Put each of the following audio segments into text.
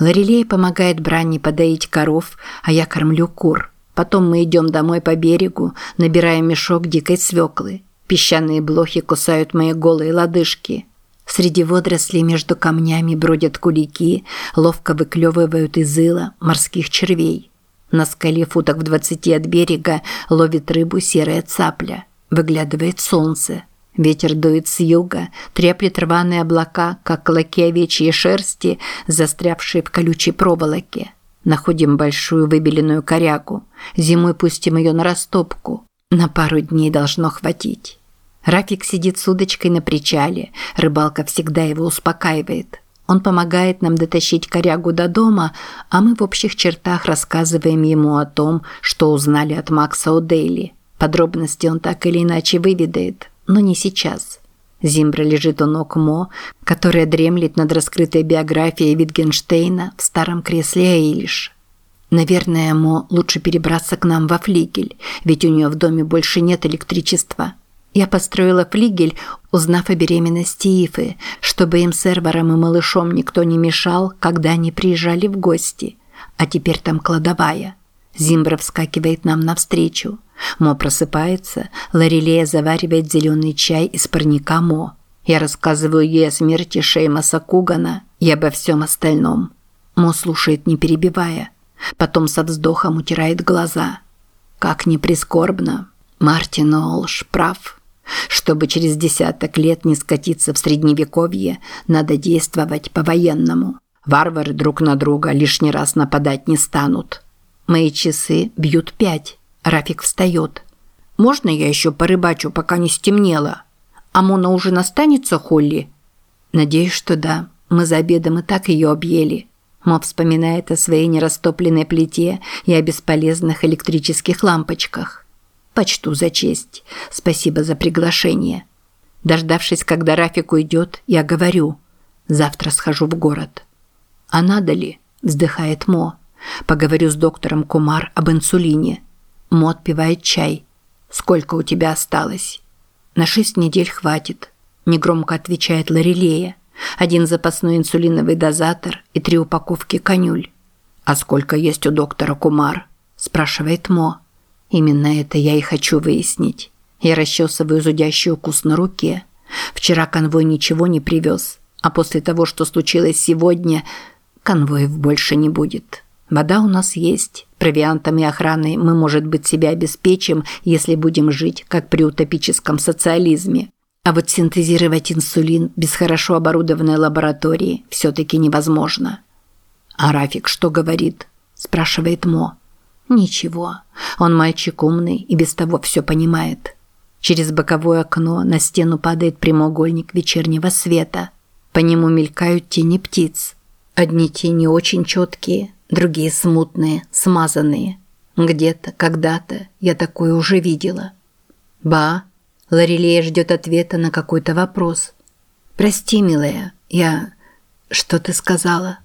Лорелей помогает Бранни подоить коров, а я кормлю кур. Потом мы идем домой по берегу, набираем мешок дикой свеклы. Песчаные блохи кусают мои голые лодыжки. Среди водорослей между камнями бродят кулики, ловко выклевывают из ила морских червей. На скале футах в двадцати от берега ловит рыбу серая цапля. Выглядывает солнце. Ветер дует с юга, треплет рваные облака, как клоки овечьей шерсти, застрявшие в колючей проволоке. Находим большую выбеленную корягу. Зимой пустим ее на растопку. На пару дней должно хватить. Рафик сидит с удочкой на причале. Рыбалка всегда его успокаивает. Он помогает нам дотащить корягу до дома, а мы в общих чертах рассказываем ему о том, что узнали от Макса О'Дейли. Подробности он так или иначе выведает, но не сейчас. Зимбра лежит у ног Мо, которая дремлет над раскрытой биографией Витгенштейна в старом кресле Эйлиш. Наверное, Мо лучше перебраться к нам во флигель, ведь у нее в доме больше нет электричества. Я построила флигель, узнав о беременности Ифы, чтобы им с Эрваром и малышом никто не мешал, когда они приезжали в гости. А теперь там кладовая. Зимбра вскакивает нам навстречу. Мо просыпается, Ларилея заваривает зеленый чай из парника Мо. Я рассказываю ей о смерти Шеймаса Кугана и обо всем остальном. Мо слушает, не перебивая. Потом со вздохом утирает глаза. Как ни прискорбно, Мартин Олш прав. Чтобы через десяток лет не скатиться в средневековье, надо действовать по-военному. Варвары друг на друга лишний раз нападать не станут. Мои часы бьют пять. Рафик встает. «Можно я еще порыбачу, пока не стемнело? А Мона уже настанется, Холли?» «Надеюсь, что да. Мы за обедом и так ее объели». Мо вспоминает о своей нерастопленной плите и о бесполезных электрических лампочках. «Почту за честь. Спасибо за приглашение». Дождавшись, когда Рафик уйдет, я говорю. «Завтра схожу в город». «А надо ли?» – вздыхает Мо. «Поговорю с доктором Кумар об инсулине». Мо отпивает чай. «Сколько у тебя осталось?» «На шесть недель хватит», – негромко отвечает Лорелея. «Один запасной инсулиновый дозатор и три упаковки конюль». «А сколько есть у доктора Кумар?» – спрашивает Мо. «Именно это я и хочу выяснить. Я расчесываю зудящий укус на руке. Вчера конвой ничего не привез, а после того, что случилось сегодня, конвоев больше не будет». Вода у нас есть. Провиантом и охраной мы, может быть, себя обеспечим, если будем жить, как при утопическом социализме. А вот синтезировать инсулин без хорошо оборудованной лаборатории все-таки невозможно. «А Рафик что говорит?» – спрашивает Мо. «Ничего. Он мальчик умный и без того все понимает». Через боковое окно на стену падает прямоугольник вечернего света. По нему мелькают тени птиц. Одни тени очень четкие, другие смутные, смазанные. Где-то, когда-то я такое уже видела. Ба, Лорелея ждет ответа на какой-то вопрос. Прости, милая, я... Что ты сказала?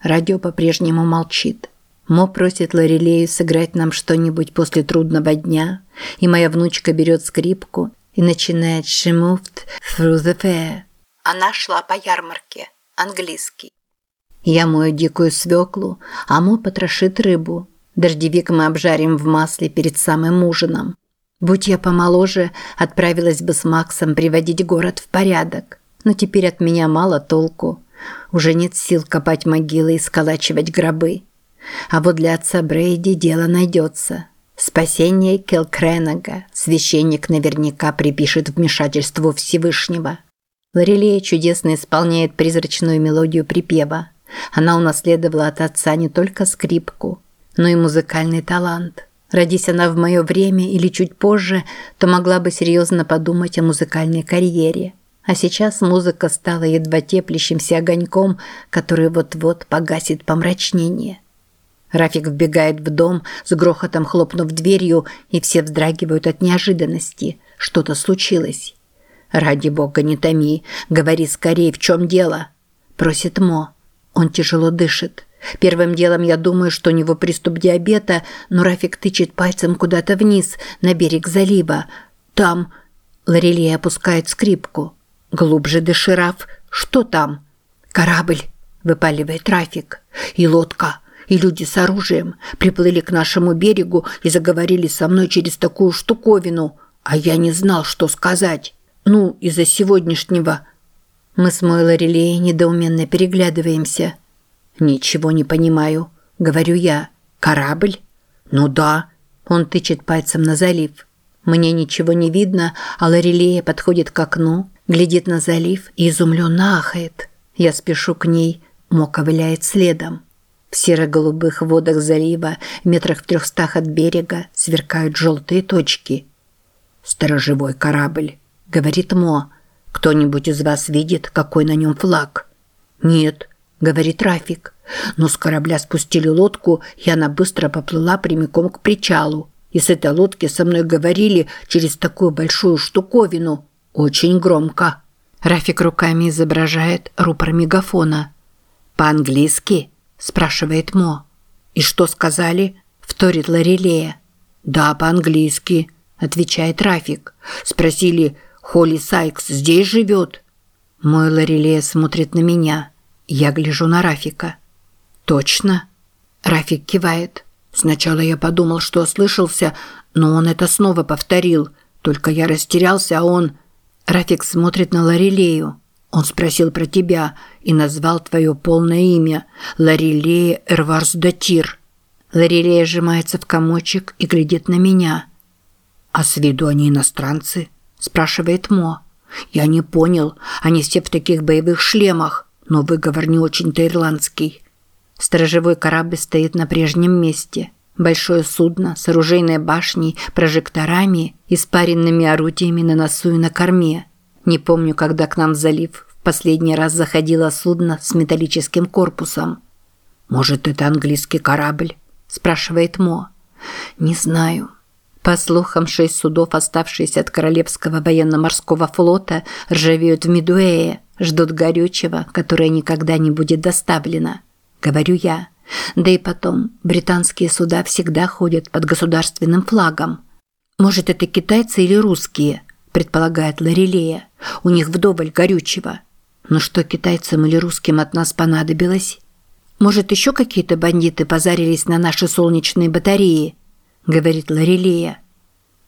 Радио по-прежнему молчит. Мо просит Лорелею сыграть нам что-нибудь после трудного дня, и моя внучка берет скрипку и начинает «She moved through the fair». Она шла по ярмарке. Английский. Я мою дикую свеклу, а Мо потрошит рыбу. Дождевик мы обжарим в масле перед самым ужином. Будь я помоложе, отправилась бы с Максом приводить город в порядок. Но теперь от меня мало толку. Уже нет сил копать могилы и сколачивать гробы. А вот для отца Брейди дело найдется. Спасение Келкренага священник наверняка припишет вмешательству Всевышнего. Лорелея чудесно исполняет призрачную мелодию припева – она унаследовала от отца не только скрипку, но и музыкальный талант. Родись она в мое время или чуть позже, то могла бы серьезно подумать о музыкальной карьере. А сейчас музыка стала едва теплящимся огоньком, который вот-вот погасит помрачнение. Рафик вбегает в дом, с грохотом хлопнув дверью, и все вздрагивают от неожиданности. Что-то случилось. «Ради бога, не томи. Говори скорее, в чем дело?» – просит Мо. Он тяжело дышит. Первым делом я думаю, что у него приступ диабета, но Рафик тычет пальцем куда-то вниз, на берег залива. Там... Лорелия опускает скрипку. Глубже дыши, Раф. Что там? Корабль. выпаливает трафик. И лодка, и люди с оружием приплыли к нашему берегу и заговорили со мной через такую штуковину, а я не знал, что сказать. Ну, из-за сегодняшнего. Мы с Мойло Релей недоуменно переглядываемся. «Ничего не понимаю», — говорю я. «Корабль?» «Ну да». Он тычет пальцем на залив. Мне ничего не видно, а Лорелея подходит к окну, глядит на залив и изумленно ахает. Я спешу к ней, Мо ковыляет следом. В серо-голубых водах залива, метрах в трехстах от берега, сверкают желтые точки. «Сторожевой корабль», — говорит Мо. «Кто-нибудь из вас видит, какой на нем флаг?» «Нет», — говорит Рафик. Но с корабля спустили лодку, и она быстро поплыла прямиком к причалу. И с этой лодки со мной говорили через такую большую штуковину. Очень громко. Рафик руками изображает рупор мегафона. «По-английски?» – спрашивает Мо. «И что сказали?» – вторит Лорелея. «Да, по-английски», – отвечает Рафик. Спросили, «Холли Сайкс здесь живет?» Мой Лорелея смотрит на меня. Я гляжу на Рафика. «Точно?» Рафик кивает. Сначала я подумал, что ослышался, но он это снова повторил. Только я растерялся, а он... Рафик смотрит на Ларилею. Он спросил про тебя и назвал твое полное имя – Ларилея Эрварсдатир. Ларилея сжимается в комочек и глядит на меня. «А с виду они иностранцы?» – спрашивает Мо. «Я не понял. Они все в таких боевых шлемах, но выговор не очень-то ирландский». Сторожевой корабль стоит на прежнем месте. Большое судно с оружейной башней, прожекторами и спаренными орудиями на носу и на корме. Не помню, когда к нам в залив в последний раз заходило судно с металлическим корпусом. «Может, это английский корабль?» – спрашивает Мо. «Не знаю». По слухам, шесть судов, оставшиеся от Королевского военно-морского флота, ржавеют в Медуэе, ждут горючего, которое никогда не будет доставлено говорю я. Да и потом, британские суда всегда ходят под государственным флагом. Может, это китайцы или русские, предполагает Лорелея. У них вдоволь горючего. Но что китайцам или русским от нас понадобилось? Может, еще какие-то бандиты позарились на наши солнечные батареи, говорит Лорелея.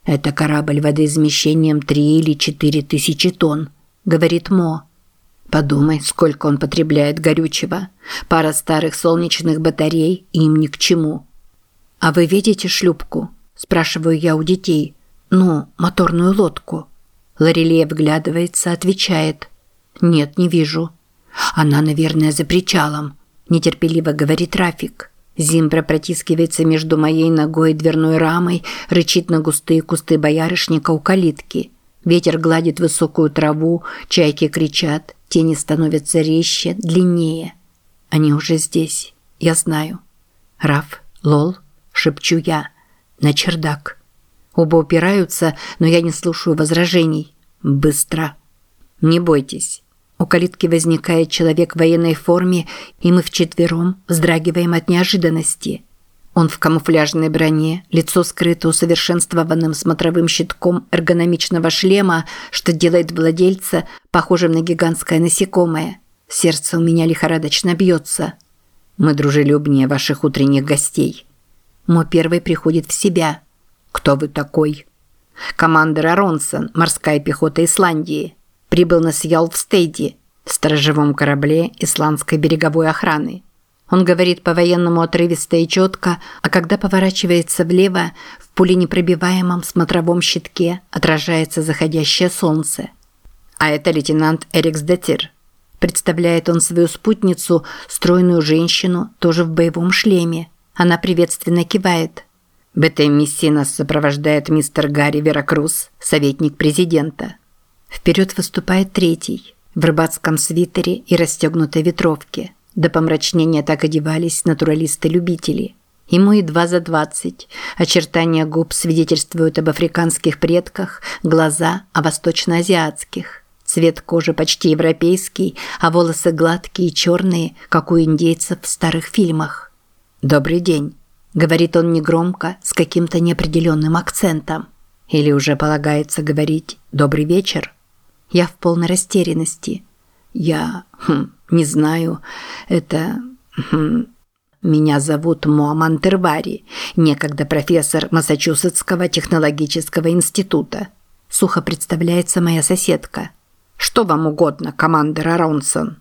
Это корабль водоизмещением 3 или 4 тысячи тонн, говорит Мо. Подумай, сколько он потребляет горючего. Пара старых солнечных батарей им ни к чему. А вы видите шлюпку? Спрашиваю я у детей. Ну, моторную лодку. Лорелия вглядывается, отвечает. Нет, не вижу. Она, наверное, за причалом. Нетерпеливо говорит Рафик. Зимбра протискивается между моей ногой и дверной рамой, рычит на густые кусты боярышника у калитки. Ветер гладит высокую траву, чайки кричат, тени становятся резче, длиннее. Они уже здесь, я знаю. Раф, Лол, шепчу я, на чердак. Оба упираются, но я не слушаю возражений. Быстро. Не бойтесь. У калитки возникает человек в военной форме, и мы вчетвером вздрагиваем от неожиданности – он в камуфляжной броне, лицо скрыто усовершенствованным смотровым щитком эргономичного шлема, что делает владельца похожим на гигантское насекомое. Сердце у меня лихорадочно бьется. Мы дружелюбнее ваших утренних гостей. Мо первый приходит в себя. Кто вы такой? Командир Аронсон, морская пехота Исландии. Прибыл на Сьялвстейди, сторожевом корабле исландской береговой охраны. Он говорит по-военному отрывисто и четко, а когда поворачивается влево, в пуленепробиваемом смотровом щитке отражается заходящее солнце. А это лейтенант Эрикс Детир. Представляет он свою спутницу, стройную женщину, тоже в боевом шлеме. Она приветственно кивает. В этой миссии нас сопровождает мистер Гарри Веракрус, советник президента. Вперед выступает третий, в рыбацком свитере и расстегнутой ветровке. До помрачнения так одевались натуралисты-любители. Ему едва за двадцать. Очертания губ свидетельствуют об африканских предках, глаза – о восточноазиатских. Цвет кожи почти европейский, а волосы гладкие и черные, как у индейцев в старых фильмах. «Добрый день», – говорит он негромко, с каким-то неопределенным акцентом. Или уже полагается говорить «добрый вечер». Я в полной растерянности. Я... Хм, не знаю. Это... Хм, меня зовут Моаман Тервари, некогда профессор Массачусетского технологического института. Сухо представляется моя соседка. Что вам угодно, командир Аронсон?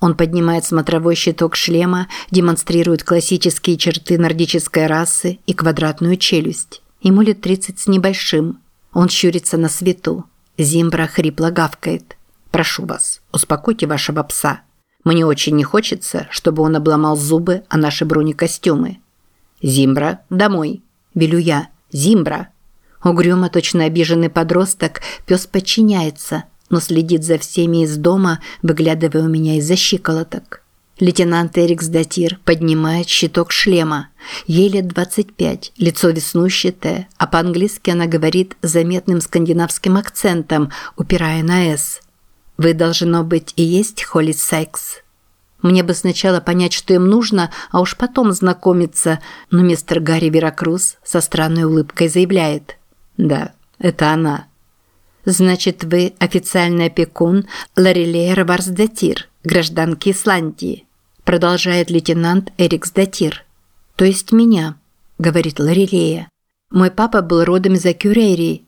Он поднимает смотровой щиток шлема, демонстрирует классические черты нордической расы и квадратную челюсть. Ему лет 30 с небольшим. Он щурится на свету. Зимбра хрипло гавкает. «Прошу вас, успокойте вашего пса. Мне очень не хочется, чтобы он обломал зубы о наши бронекостюмы». «Зимбра, домой!» – велю я. «Зимбра!» Угрюмо, точно обиженный подросток, пес подчиняется – но следит за всеми из дома, выглядывая у меня из-за щиколоток. Лейтенант Эрикс Датир поднимает щиток шлема. Ей лет 25, лицо веснущатое, а по-английски она говорит заметным скандинавским акцентом, упирая на «с». «Вы, должно быть, и есть Холли Сайкс». Мне бы сначала понять, что им нужно, а уж потом знакомиться, но мистер Гарри Веракрус со странной улыбкой заявляет. «Да, это она». Значит, вы официальный опекун Ларилеер Варсдатир, гражданки Исландии, продолжает лейтенант Эрикс Датир. То есть меня, говорит Ларилея. Мой папа был родом из Акюрерии.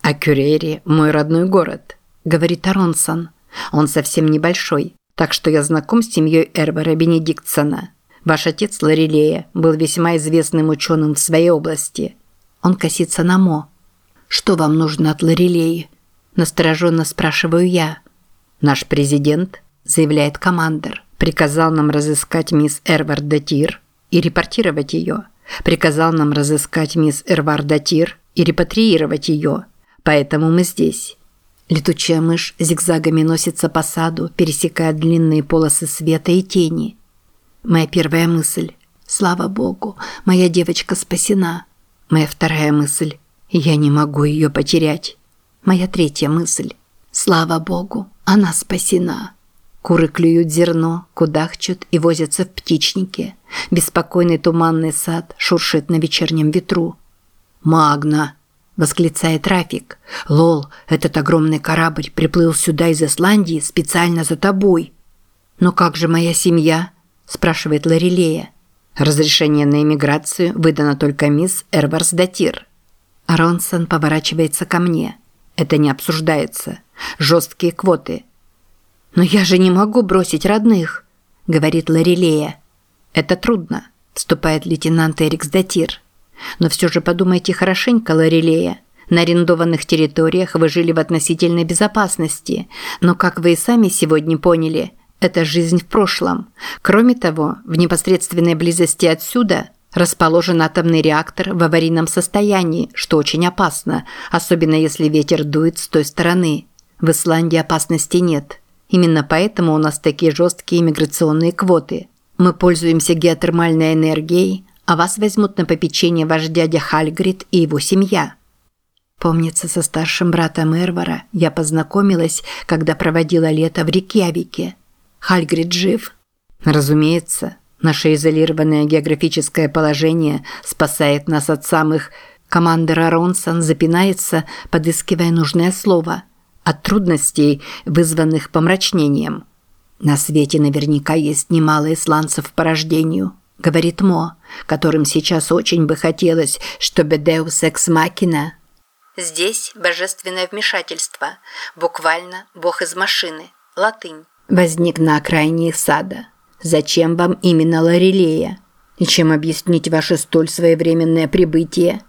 Акюрерии – мой родной город, говорит Аронсон. Он совсем небольшой, так что я знаком с семьей Эрвера Бенедиктсона. Ваш отец Ларилея был весьма известным ученым в своей области. Он косится на Мо. «Что вам нужно от Лорелеи?» – настороженно спрашиваю я. «Наш президент», – заявляет командир, – приказал нам разыскать мисс Эрвар Датир и репортировать ее. Приказал нам разыскать мисс Эрвар Датир и репатриировать ее. Поэтому мы здесь». Летучая мышь зигзагами носится по саду, пересекая длинные полосы света и тени. Моя первая мысль – слава богу, моя девочка спасена. Моя вторая мысль – я не могу ее потерять. Моя третья мысль. Слава Богу, она спасена. Куры клюют зерно, кудахчут и возятся в птичнике. Беспокойный туманный сад шуршит на вечернем ветру. «Магна!» – восклицает Рафик. «Лол, этот огромный корабль приплыл сюда из Исландии специально за тобой». «Но как же моя семья?» – спрашивает Ларилея. «Разрешение на эмиграцию выдано только мисс Эрварс Датир», Ронсон поворачивается ко мне. Это не обсуждается. Жесткие квоты. «Но я же не могу бросить родных», – говорит Ларилея. «Это трудно», – вступает лейтенант Эрикс Датир. «Но все же подумайте хорошенько, Ларилея. На арендованных территориях вы жили в относительной безопасности, но, как вы и сами сегодня поняли, это жизнь в прошлом. Кроме того, в непосредственной близости отсюда – Расположен атомный реактор в аварийном состоянии, что очень опасно, особенно если ветер дует с той стороны. В Исландии опасности нет. Именно поэтому у нас такие жесткие иммиграционные квоты. Мы пользуемся геотермальной энергией, а вас возьмут на попечение ваш дядя Хальгрид и его семья. Помнится, со старшим братом Эрвара я познакомилась, когда проводила лето в Рикьявике. Хальгрид жив? Разумеется. Наше изолированное географическое положение спасает нас от самых... Командер Аронсон запинается, подыскивая нужное слово. От трудностей, вызванных помрачнением. На свете наверняка есть немало исландцев по рождению, говорит Мо, которым сейчас очень бы хотелось, чтобы Deus Ex Machina Здесь божественное вмешательство, буквально бог из машины, латынь. Возник на окраине их сада. Зачем вам именно Лорелея? И чем объяснить ваше столь своевременное прибытие?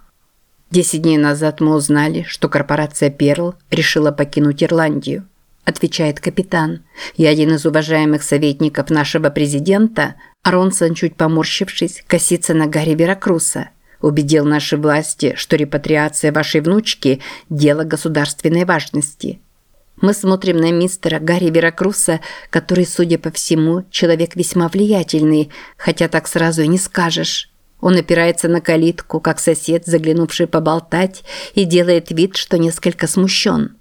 Десять дней назад мы узнали, что корпорация Перл решила покинуть Ирландию, отвечает капитан. И один из уважаемых советников нашего президента, Аронсон, чуть поморщившись, косится на Гарри Веракруса. Убедил наши власти, что репатриация вашей внучки – дело государственной важности – мы смотрим на мистера Гарри Веракруса, который, судя по всему, человек весьма влиятельный, хотя так сразу и не скажешь. Он опирается на калитку, как сосед, заглянувший поболтать, и делает вид, что несколько смущен.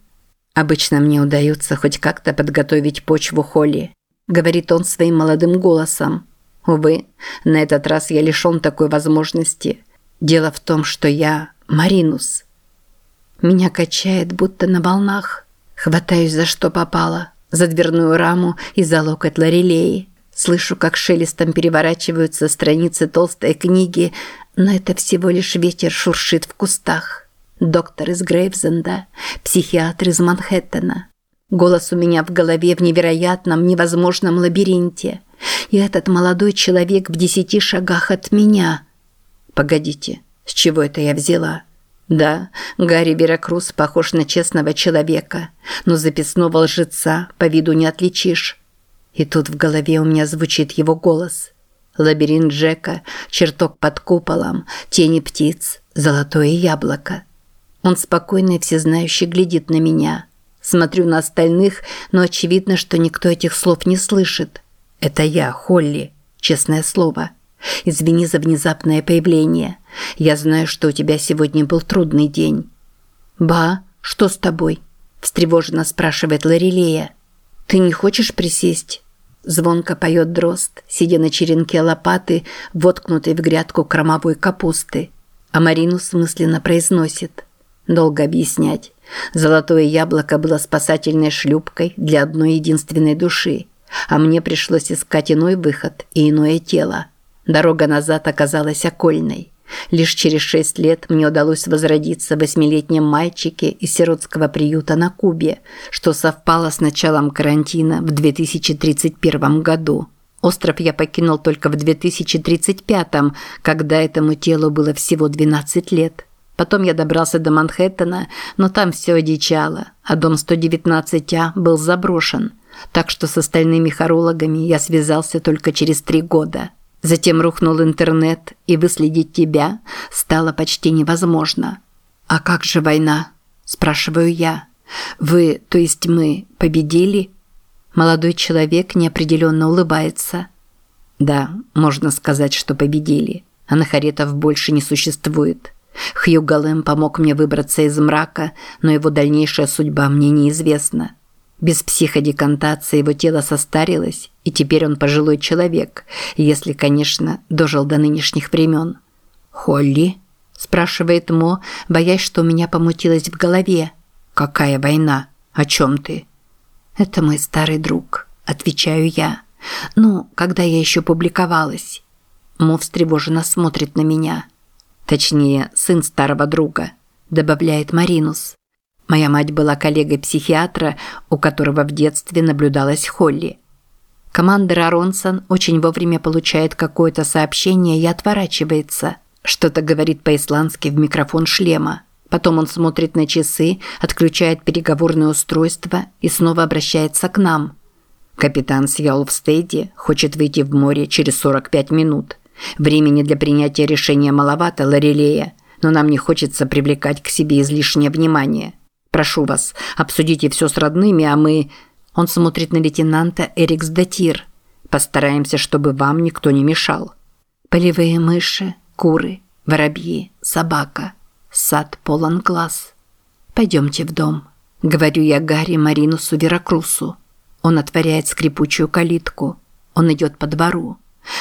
«Обычно мне удается хоть как-то подготовить почву Холли», – говорит он своим молодым голосом. «Увы, на этот раз я лишён такой возможности. Дело в том, что я Маринус». Меня качает, будто на волнах. Хватаюсь за что попало. За дверную раму и за локоть Лорелеи. Слышу, как шелестом переворачиваются страницы толстой книги, но это всего лишь ветер шуршит в кустах. Доктор из Грейвзенда, психиатр из Манхэттена. Голос у меня в голове в невероятном, невозможном лабиринте. И этот молодой человек в десяти шагах от меня. Погодите, с чего это я взяла? Да, Гарри Веракрус похож на честного человека, но записного лжеца по виду не отличишь. И тут в голове у меня звучит его голос. Лабиринт Джека, чертог под куполом, тени птиц, золотое яблоко. Он спокойно и всезнающий глядит на меня. Смотрю на остальных, но очевидно, что никто этих слов не слышит. Это я, Холли, честное слово. Извини за внезапное появление. Я знаю, что у тебя сегодня был трудный день. Ба, что с тобой? встревоженно спрашивает Лорелея. Ты не хочешь присесть? Звонко поет дрозд, сидя на черенке лопаты, воткнутой в грядку кромовой капусты. А Маринус мысленно произносит: Долго объяснять. Золотое яблоко было спасательной шлюпкой для одной единственной души, а мне пришлось искать иной выход и иное тело. Дорога назад оказалась окольной. Лишь через шесть лет мне удалось возродиться в восьмилетнем мальчике из сиротского приюта на Кубе, что совпало с началом карантина в 2031 году. Остров я покинул только в 2035, когда этому телу было всего 12 лет. Потом я добрался до Манхэттена, но там все одичало, а дом 119А был заброшен. Так что с остальными хорологами я связался только через три года. Затем рухнул интернет, и выследить тебя стало почти невозможно. «А как же война?» – спрашиваю я. «Вы, то есть мы, победили?» Молодой человек неопределенно улыбается. «Да, можно сказать, что победили. Анахаретов больше не существует». Хью Галэм помог мне выбраться из мрака, но его дальнейшая судьба мне неизвестна. Без психодекантации его тело состарилось, и теперь он пожилой человек, если, конечно, дожил до нынешних времен. «Холли?» – спрашивает Мо, боясь, что у меня помутилось в голове. «Какая война? О чем ты?» «Это мой старый друг», – отвечаю я. «Ну, когда я еще публиковалась». Мо встревоженно смотрит на меня – Точнее, сын старого друга, добавляет Маринус. Моя мать была коллегой психиатра, у которого в детстве наблюдалась Холли. Командир Аронсон очень вовремя получает какое-то сообщение и отворачивается. Что-то говорит по-исландски в микрофон шлема. Потом он смотрит на часы, отключает переговорное устройство и снова обращается к нам. Капитан Сьялвстейди хочет выйти в море через 45 минут. Времени для принятия решения маловато, Лорелея, но нам не хочется привлекать к себе излишнее внимание. Прошу вас, обсудите все с родными, а мы...» Он смотрит на лейтенанта Эрикс Датир. «Постараемся, чтобы вам никто не мешал». Полевые мыши, куры, воробьи, собака. Сад полон глаз. «Пойдемте в дом», — говорю я Гарри Маринусу Веракрусу. Он отворяет скрипучую калитку. Он идет по двору.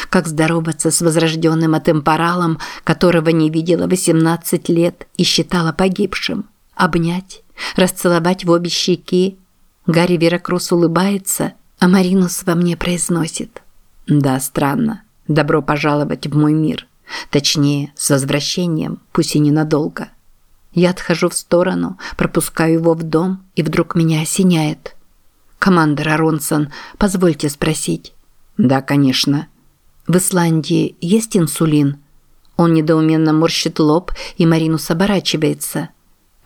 Как здороваться с возрожденным атемпоралом, которого не видела 18 лет и считала погибшим? Обнять? Расцеловать в обе щеки? Гарри Веракрус улыбается, а Маринус во мне произносит. «Да, странно. Добро пожаловать в мой мир. Точнее, с возвращением, пусть и ненадолго». Я отхожу в сторону, пропускаю его в дом, и вдруг меня осеняет. «Командор Аронсон, позвольте спросить». «Да, конечно». В Исландии есть инсулин? Он недоуменно морщит лоб, и Маринус оборачивается.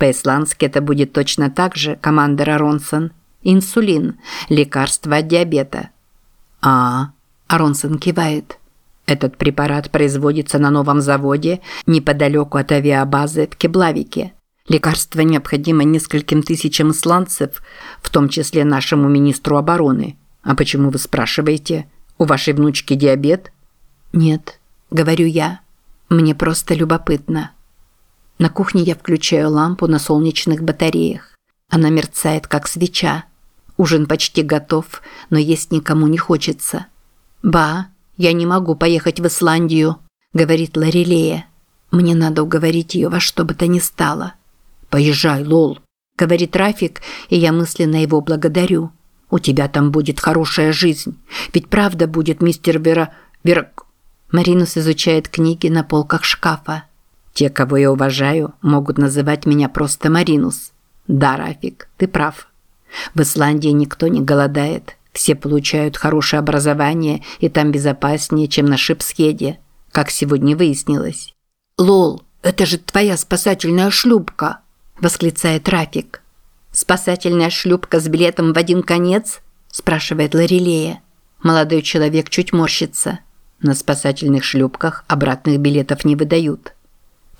По-исландски это будет точно так же, командир Аронсон. Инсулин – лекарство от диабета. А, Аронсон кивает. Этот препарат производится на новом заводе неподалеку от авиабазы в Кеблавике. Лекарство необходимо нескольким тысячам исландцев, в том числе нашему министру обороны. А почему вы спрашиваете? У вашей внучки диабет? Нет, говорю я. Мне просто любопытно. На кухне я включаю лампу на солнечных батареях. Она мерцает, как свеча. Ужин почти готов, но есть никому не хочется. «Ба, я не могу поехать в Исландию», – говорит Ларилея. Мне надо уговорить ее во что бы то ни стало. «Поезжай, Лол», – говорит Рафик, и я мысленно его благодарю. У тебя там будет хорошая жизнь. Ведь правда будет, мистер Вера... Вера... Маринус изучает книги на полках шкафа. Те, кого я уважаю, могут называть меня просто Маринус. Да, Рафик, ты прав. В Исландии никто не голодает. Все получают хорошее образование, и там безопаснее, чем на Шипсхеде, как сегодня выяснилось. «Лол, это же твоя спасательная шлюпка!» – восклицает Рафик. «Спасательная шлюпка с билетом в один конец?» – спрашивает Лорелея. Молодой человек чуть морщится. На спасательных шлюпках обратных билетов не выдают.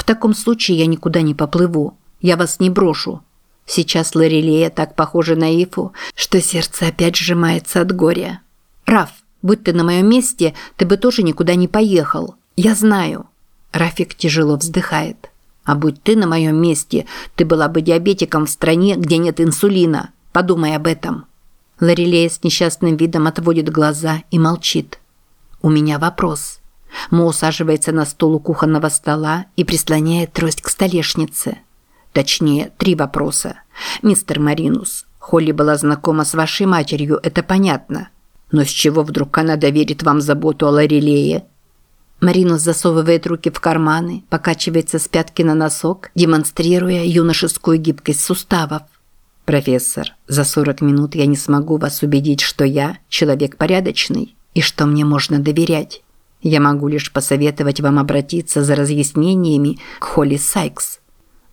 «В таком случае я никуда не поплыву. Я вас не брошу. Сейчас Лорелея так похожа на Ифу, что сердце опять сжимается от горя. «Раф, будь ты на моем месте, ты бы тоже никуда не поехал. Я знаю». Рафик тяжело вздыхает. «А будь ты на моем месте, ты была бы диабетиком в стране, где нет инсулина. Подумай об этом». Лорелея с несчастным видом отводит глаза и молчит. «У меня вопрос». Мо усаживается на стул у кухонного стола и прислоняет трость к столешнице. Точнее, три вопроса. Мистер Маринус, Холли была знакома с вашей матерью, это понятно. Но с чего вдруг она доверит вам заботу о Лорелее? Маринус засовывает руки в карманы, покачивается с пятки на носок, демонстрируя юношескую гибкость суставов. «Профессор, за 40 минут я не смогу вас убедить, что я человек порядочный и что мне можно доверять. Я могу лишь посоветовать вам обратиться за разъяснениями к Холли Сайкс.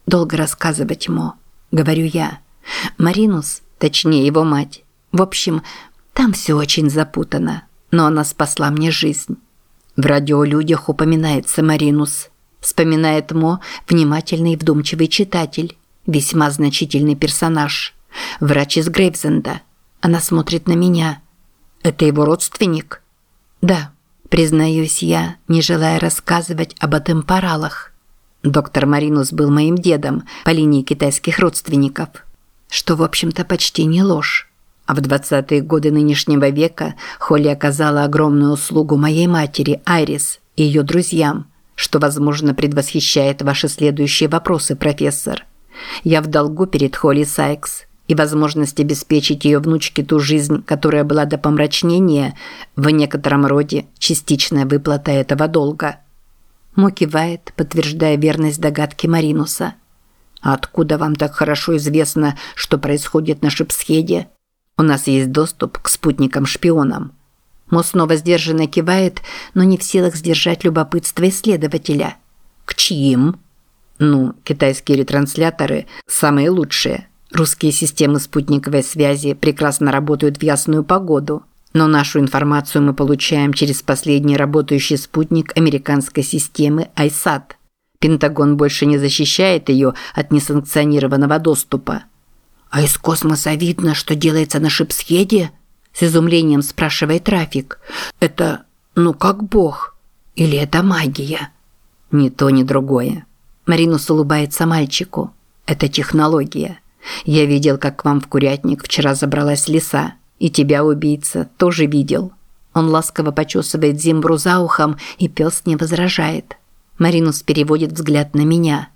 Долго рассказывать Мо, говорю я. Маринус, точнее его мать. В общем, там все очень запутано, но она спасла мне жизнь. В радиолюдях упоминается Маринус. Вспоминает Мо внимательный и вдумчивый читатель, весьма значительный персонаж. Врач из Грейвзенда. Она смотрит на меня. Это его родственник? Да, признаюсь я, не желая рассказывать об атемпоралах. Доктор Маринус был моим дедом по линии китайских родственников, что, в общем-то, почти не ложь. А в 20-е годы нынешнего века Холли оказала огромную услугу моей матери Айрис и ее друзьям, что, возможно, предвосхищает ваши следующие вопросы, профессор. Я в долгу перед Холли Сайкс, и возможность обеспечить ее внучке ту жизнь, которая была до помрачнения, в некотором роде частичная выплата этого долга – Мо кивает, подтверждая верность догадки Маринуса. «А откуда вам так хорошо известно, что происходит на Шипсхеде? У нас есть доступ к спутникам-шпионам». Мо снова сдержанно кивает, но не в силах сдержать любопытство исследователя. «К чьим?» «Ну, китайские ретрансляторы – самые лучшие. Русские системы спутниковой связи прекрасно работают в ясную погоду. Но нашу информацию мы получаем через последний работающий спутник американской системы ISAT. Пентагон больше не защищает ее от несанкционированного доступа. «А из космоса видно, что делается на Шипсхеде?» С изумлением спрашивает Трафик. «Это, ну как бог? Или это магия?» «Ни то, ни другое». Маринус улыбается мальчику. «Это технология. Я видел, как к вам в курятник вчера забралась лиса. И тебя, убийца, тоже видел. Он ласково почесывает Зимбру за ухом, и пес не возражает. Маринус переводит взгляд на меня.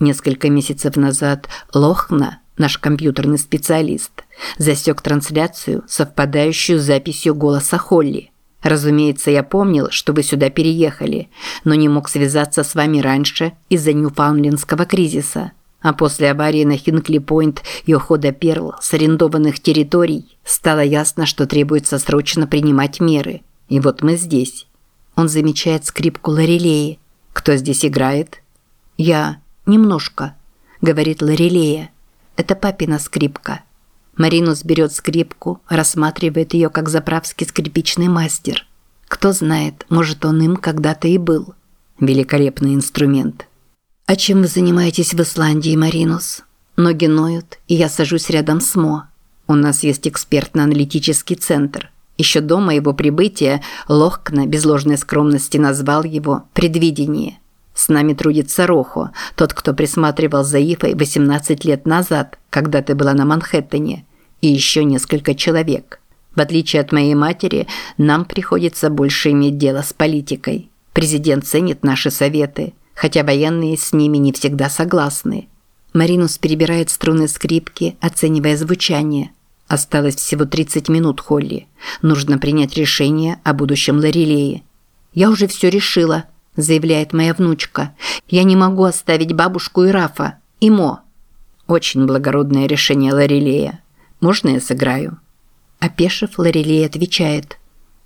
Несколько месяцев назад Лохна, наш компьютерный специалист, засек трансляцию, совпадающую с записью голоса Холли. Разумеется, я помнил, что вы сюда переехали, но не мог связаться с вами раньше из-за Ньюфаундлендского кризиса. А после аварии на Хинкли-Пойнт и ухода Перл с арендованных территорий стало ясно, что требуется срочно принимать меры. И вот мы здесь. Он замечает скрипку Лорелеи. Кто здесь играет? Я. Немножко, говорит Лорелея. Это папина скрипка. Маринус берет скрипку, рассматривает ее как заправский скрипичный мастер. Кто знает, может он им когда-то и был. Великолепный инструмент. «А чем вы занимаетесь в Исландии, Маринус?» Ноги ноют, и я сажусь рядом с Мо. У нас есть экспертно-аналитический центр. Еще до моего прибытия Лохкна без ложной скромности назвал его «предвидение». С нами трудится Рохо, тот, кто присматривал за Ифой 18 лет назад, когда ты была на Манхэттене, и еще несколько человек. В отличие от моей матери, нам приходится больше иметь дело с политикой. Президент ценит наши советы – хотя военные с ними не всегда согласны. Маринус перебирает струны скрипки, оценивая звучание. Осталось всего 30 минут, Холли. Нужно принять решение о будущем Лорелее. Я уже все решила, заявляет моя внучка. Я не могу оставить бабушку и Рафа. И Мо. Очень благородное решение Лорелея. Можно я сыграю? Опешив, Лорелея отвечает.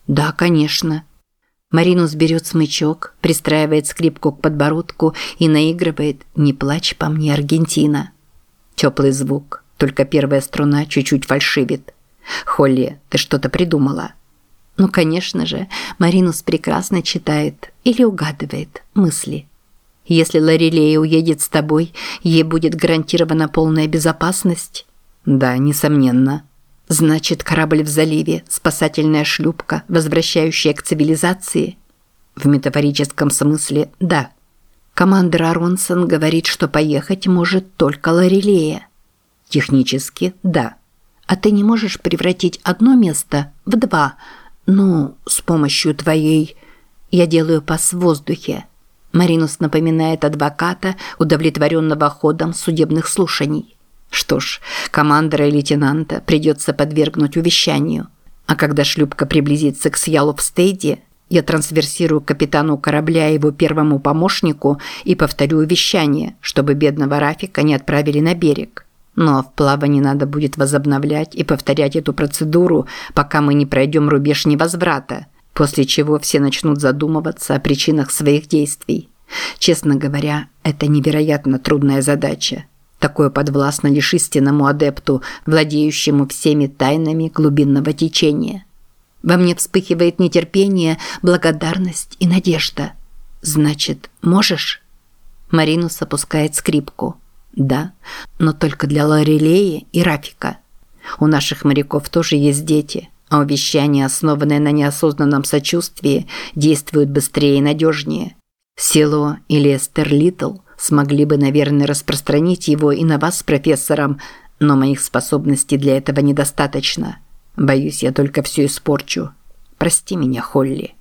Да, конечно. Маринус берет смычок, пристраивает скрипку к подбородку и наигрывает «Не плачь по мне, Аргентина». Теплый звук. Только первая струна чуть-чуть фальшивит. Холли, ты что-то придумала? Ну, конечно же, Маринус прекрасно читает или угадывает мысли. Если Лорелея уедет с тобой, ей будет гарантирована полная безопасность? Да, несомненно. Значит, корабль в заливе, спасательная шлюпка, возвращающая к цивилизации? В метафорическом смысле – да. Командир Аронсон говорит, что поехать может только Лорелея. Технически – да. А ты не можешь превратить одно место в два, ну, с помощью твоей... Я делаю пас в воздухе. Маринус напоминает адвоката, удовлетворенного ходом судебных слушаний. Что ж, командора и лейтенанта придется подвергнуть увещанию. А когда шлюпка приблизится к Сьялов-Стейде, я трансверсирую капитану корабля и его первому помощнику и повторю увещание, чтобы бедного Рафика не отправили на берег. Но в плавании надо будет возобновлять и повторять эту процедуру, пока мы не пройдем рубеж невозврата, после чего все начнут задумываться о причинах своих действий. Честно говоря, это невероятно трудная задача. Такое подвластно лишь истинному адепту, владеющему всеми тайнами глубинного течения. Во мне вспыхивает нетерпение, благодарность и надежда. Значит, можешь? Маринус опускает скрипку. Да, но только для Лорелеи и Рафика. У наших моряков тоже есть дети, а увещания, основанные на неосознанном сочувствии, действуют быстрее и надежнее. Село или Эстер Литл смогли бы, наверное, распространить его и на вас с профессором, но моих способностей для этого недостаточно. Боюсь, я только все испорчу. Прости меня, Холли.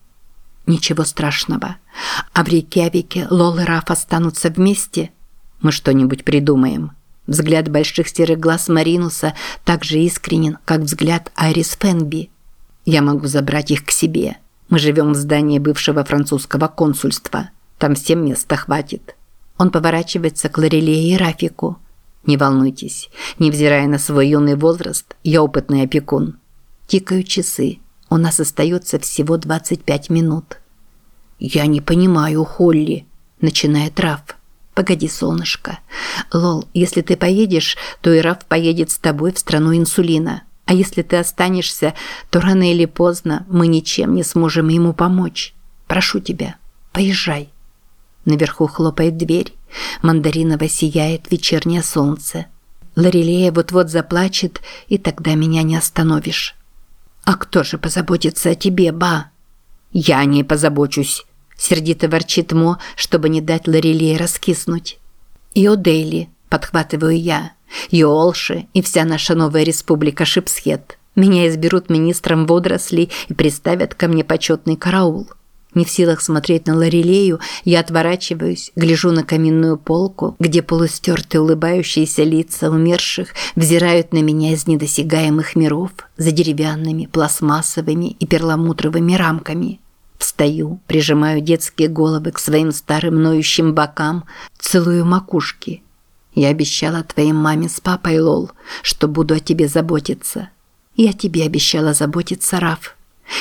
Ничего страшного. А в Рейкявике Лол и Раф останутся вместе – мы что-нибудь придумаем. Взгляд больших серых глаз Маринуса так же искренен, как взгляд Айрис Фенби. Я могу забрать их к себе. Мы живем в здании бывшего французского консульства. Там всем места хватит. Он поворачивается к Лорелее и Рафику. Не волнуйтесь, невзирая на свой юный возраст, я опытный опекун. Тикают часы. У нас остается всего 25 минут. Я не понимаю, Холли, начинает Раф. Погоди, солнышко. Лол, если ты поедешь, то и Раф поедет с тобой в страну инсулина. А если ты останешься, то рано или поздно мы ничем не сможем ему помочь. Прошу тебя, поезжай. Наверху хлопает дверь. Мандариново сияет вечернее солнце. Лорелея вот-вот заплачет, и тогда меня не остановишь. А кто же позаботится о тебе, ба? Я не позабочусь. Сердито ворчит Мо, чтобы не дать Лорелии раскиснуть. И О'Дейли, подхватываю я, и Олши, и вся наша новая республика Шипсхет. Меня изберут министром водорослей и представят ко мне почетный караул. Не в силах смотреть на Лорелею, я отворачиваюсь, гляжу на каминную полку, где полустертые улыбающиеся лица умерших взирают на меня из недосягаемых миров за деревянными, пластмассовыми и перламутровыми рамками. Встаю, прижимаю детские головы к своим старым ноющим бокам, целую макушки. Я обещала твоей маме с папой, Лол, что буду о тебе заботиться. Я тебе обещала заботиться, Раф.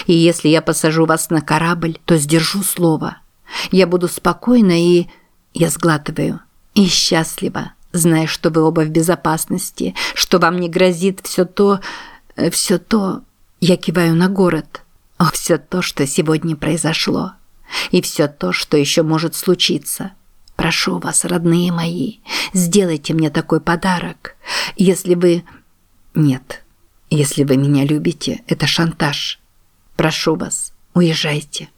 И если я посажу вас на корабль, то сдержу слово. Я буду спокойна и... Я сглатываю. И счастлива, зная, что вы оба в безопасности, что вам не грозит все то... Э, все то... Я киваю на город. О, все то, что сегодня произошло. И все то, что еще может случиться. Прошу вас, родные мои, сделайте мне такой подарок. Если вы... Нет. Если вы меня любите, это шантаж. Прошу вас, уезжайте.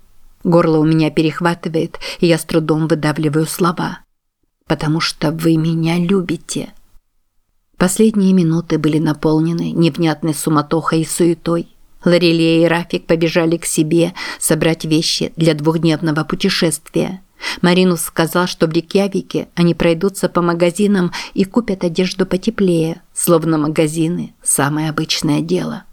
Горло у меня перехватывает, и я с трудом выдавливаю слова. Потому что вы меня любите. Последние минуты были наполнены невнятной суматохой и суетой. Лорелия и Рафик побежали к себе собрать вещи для двухдневного путешествия. Маринус сказал, что в Рикьявике они пройдутся по магазинам и купят одежду потеплее, словно магазины – самое обычное дело.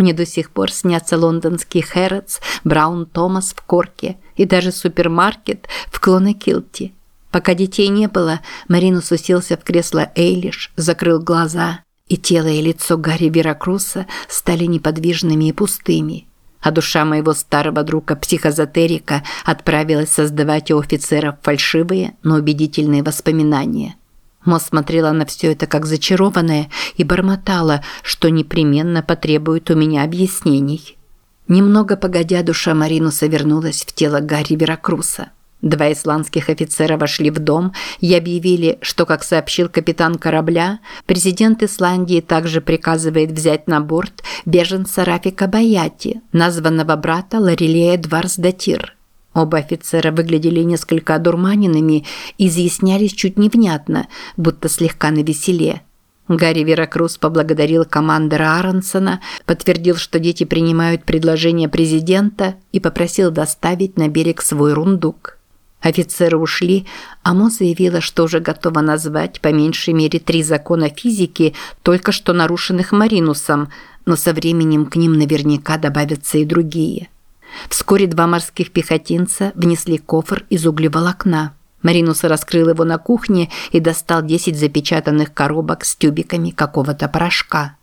Мне до сих пор снятся лондонский Хэрротс, Браун Томас в Корке и даже супермаркет в Клонекилте. Пока детей не было, Маринус уселся в кресло Эйлиш, закрыл глаза, и тело и лицо Гарри Веракруса стали неподвижными и пустыми – а душа моего старого друга-психозотерика отправилась создавать у офицеров фальшивые, но убедительные воспоминания. Мо смотрела на все это как зачарованная и бормотала, что непременно потребует у меня объяснений. Немного погодя, душа Маринуса вернулась в тело Гарри Веракруса. Два исландских офицера вошли в дом и объявили, что, как сообщил капитан корабля, президент Исландии также приказывает взять на борт беженца Рафика Баяти, названного брата Ларилея Дварсдатир. Оба офицера выглядели несколько одурманенными и изъяснялись чуть невнятно, будто слегка навеселе. Гарри Веракрус поблагодарил командора Аронсона, подтвердил, что дети принимают предложение президента и попросил доставить на берег свой рундук. Офицеры ушли, а Мо заявила, что уже готова назвать по меньшей мере три закона физики, только что нарушенных Маринусом, но со временем к ним наверняка добавятся и другие. Вскоре два морских пехотинца внесли кофр из углеволокна. Маринус раскрыл его на кухне и достал 10 запечатанных коробок с тюбиками какого-то порошка.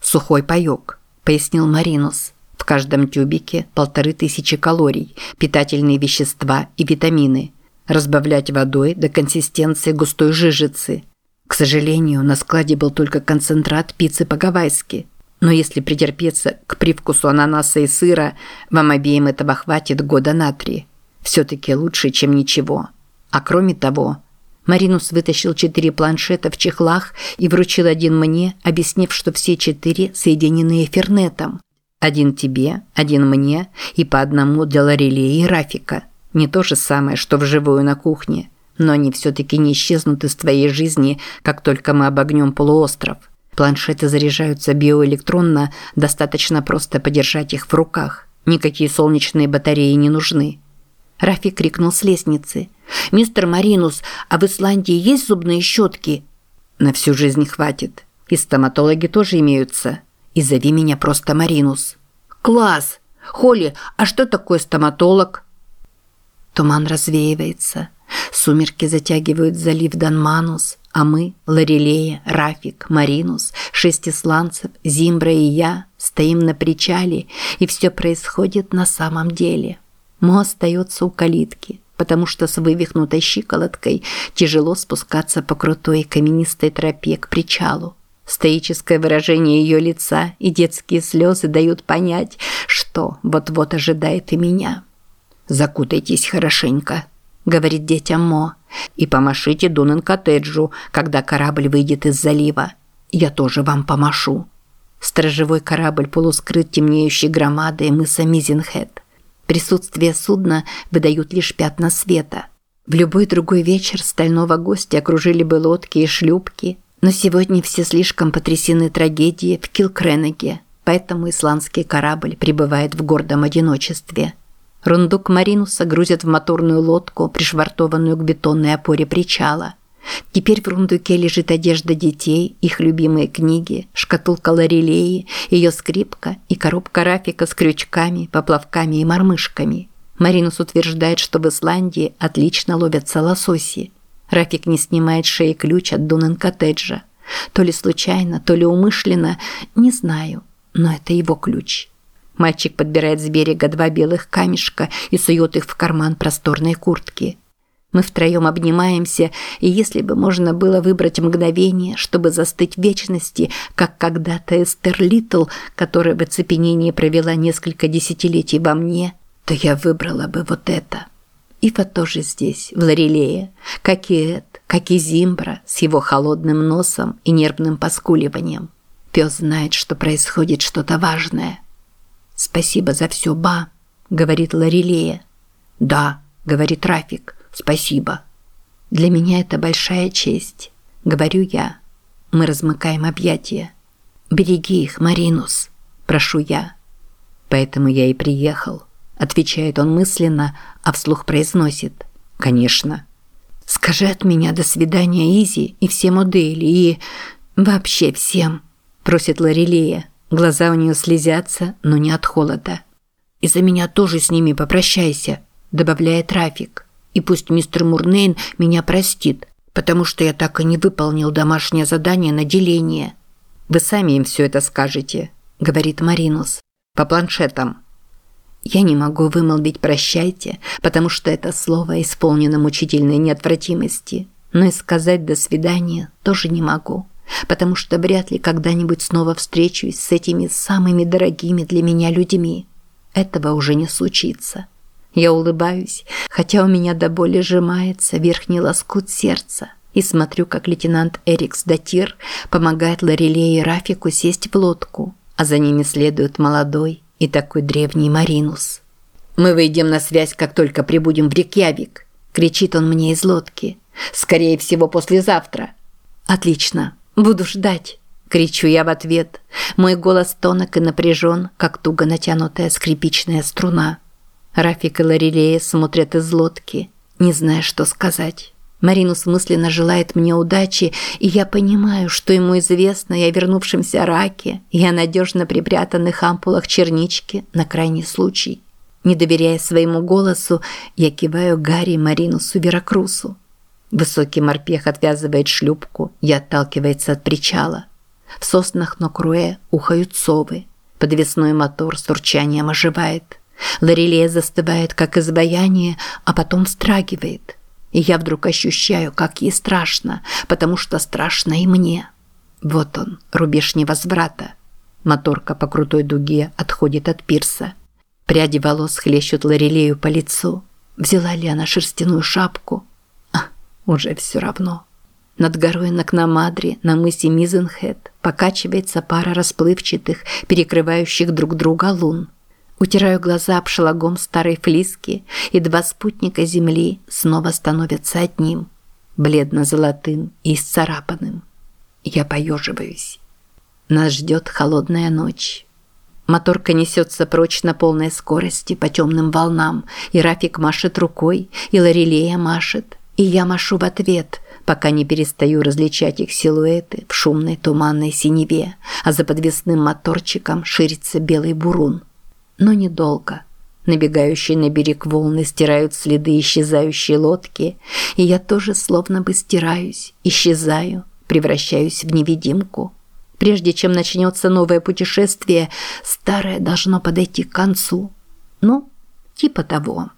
«Сухой паёк», – пояснил Маринус. В каждом тюбике полторы тысячи калорий, питательные вещества и витамины. Разбавлять водой до консистенции густой жижицы. К сожалению, на складе был только концентрат пиццы по-гавайски. Но если претерпеться к привкусу ананаса и сыра, вам обеим этого хватит года на три. Все-таки лучше, чем ничего. А кроме того, Маринус вытащил четыре планшета в чехлах и вручил один мне, объяснив, что все четыре соединены эфирнетом. Один тебе, один мне и по одному для Лорелии и Рафика. Не то же самое, что вживую на кухне, но они все-таки не исчезнут из твоей жизни, как только мы обогнем полуостров. Планшеты заряжаются биоэлектронно, достаточно просто подержать их в руках. Никакие солнечные батареи не нужны. Рафик крикнул с лестницы. «Мистер Маринус, а в Исландии есть зубные щетки?» «На всю жизнь хватит. И стоматологи тоже имеются и зови меня просто Маринус. Класс! Холли, а что такое стоматолог? Туман развеивается. Сумерки затягивают залив Данманус, а мы, Лорелея, Рафик, Маринус, шесть исландцев, Зимбра и я стоим на причале, и все происходит на самом деле. Мо остается у калитки, потому что с вывихнутой щиколоткой тяжело спускаться по крутой каменистой тропе к причалу. Стоическое выражение ее лица и детские слезы дают понять, что вот-вот ожидает и меня. «Закутайтесь хорошенько», – говорит детям Мо, – «и помашите Дунан-коттеджу, когда корабль выйдет из залива. Я тоже вам помашу». Сторожевой корабль полускрыт темнеющей громадой мыса Мизенхед. Присутствие судна выдают лишь пятна света. В любой другой вечер стального гостя окружили бы лодки и шлюпки – но сегодня все слишком потрясены трагедией в Килкренеге, поэтому исландский корабль пребывает в гордом одиночестве. Рундук Маринуса грузят в моторную лодку, пришвартованную к бетонной опоре причала. Теперь в рундуке лежит одежда детей, их любимые книги, шкатулка Лорелеи, ее скрипка и коробка Рафика с крючками, поплавками и мормышками. Маринус утверждает, что в Исландии отлично ловятся лососи. Рафик не снимает шеи ключ от Дунен-коттеджа. То ли случайно, то ли умышленно, не знаю, но это его ключ. Мальчик подбирает с берега два белых камешка и сует их в карман просторной куртки. Мы втроем обнимаемся, и если бы можно было выбрать мгновение, чтобы застыть в вечности, как когда-то Эстер Литл, которая в оцепенении провела несколько десятилетий во мне, то я выбрала бы вот это. Ифа тоже здесь, в Лорелее, как и Эд, как и Зимбра с его холодным носом и нервным поскуливанием. Пес знает, что происходит что-то важное. «Спасибо за все, ба», — говорит Лорелея. «Да», — говорит Рафик, — «спасибо». «Для меня это большая честь», — говорю я. Мы размыкаем объятия. «Береги их, Маринус», — прошу я. Поэтому я и приехал отвечает он мысленно, а вслух произносит. Конечно. Скажи от меня до свидания Изи и всем Одели и вообще всем, просит Лорелея. Глаза у нее слезятся, но не от холода. И за меня тоже с ними попрощайся, добавляет Рафик. И пусть мистер Мурнейн меня простит, потому что я так и не выполнил домашнее задание на деление. Вы сами им все это скажете, говорит Маринус. По планшетам. Я не могу вымолвить «прощайте», потому что это слово исполнено мучительной неотвратимости. Но и сказать «до свидания» тоже не могу, потому что вряд ли когда-нибудь снова встречусь с этими самыми дорогими для меня людьми. Этого уже не случится. Я улыбаюсь, хотя у меня до боли сжимается верхний лоскут сердца и смотрю, как лейтенант Эрикс Датир помогает Лореле и Рафику сесть в лодку, а за ними следует молодой, и такой древний Маринус. «Мы выйдем на связь, как только прибудем в Рикьявик», – кричит он мне из лодки. «Скорее всего, послезавтра». «Отлично. Буду ждать», – кричу я в ответ. Мой голос тонок и напряжен, как туго натянутая скрипичная струна. Рафик и Лорелея смотрят из лодки, не зная, что сказать. Маринус мысленно желает мне удачи, и я понимаю, что ему известно и о вернувшемся раке, и о надежно припрятанных ампулах чернички на крайний случай. Не доверяя своему голосу, я киваю Гарри Маринусу Веракрусу. Высокий морпех отвязывает шлюпку и отталкивается от причала. В соснах Нокруэ ухают совы. Подвесной мотор с урчанием оживает. Лорелия застывает, как изваяние, а потом встрагивает – и я вдруг ощущаю, как ей страшно, потому что страшно и мне. Вот он, рубеж невозврата. Моторка по крутой дуге отходит от пирса. Пряди волос хлещут Лорелею по лицу. Взяла ли она шерстяную шапку? Уже все равно. Над горой Накнамадри на мысе Мизенхед покачивается пара расплывчатых, перекрывающих друг друга лун – Утираю глаза обшлагом старой флиски, и два спутника Земли снова становятся одним, бледно-золотым и исцарапанным. Я поеживаюсь. Нас ждет холодная ночь. Моторка несется прочь на полной скорости по темным волнам, и Рафик машет рукой, и Лорелея машет, и я машу в ответ, пока не перестаю различать их силуэты в шумной туманной синеве, а за подвесным моторчиком ширится белый бурун но недолго. Набегающие на берег волны стирают следы исчезающей лодки, и я тоже словно бы стираюсь, исчезаю, превращаюсь в невидимку. Прежде чем начнется новое путешествие, старое должно подойти к концу. Ну, типа того.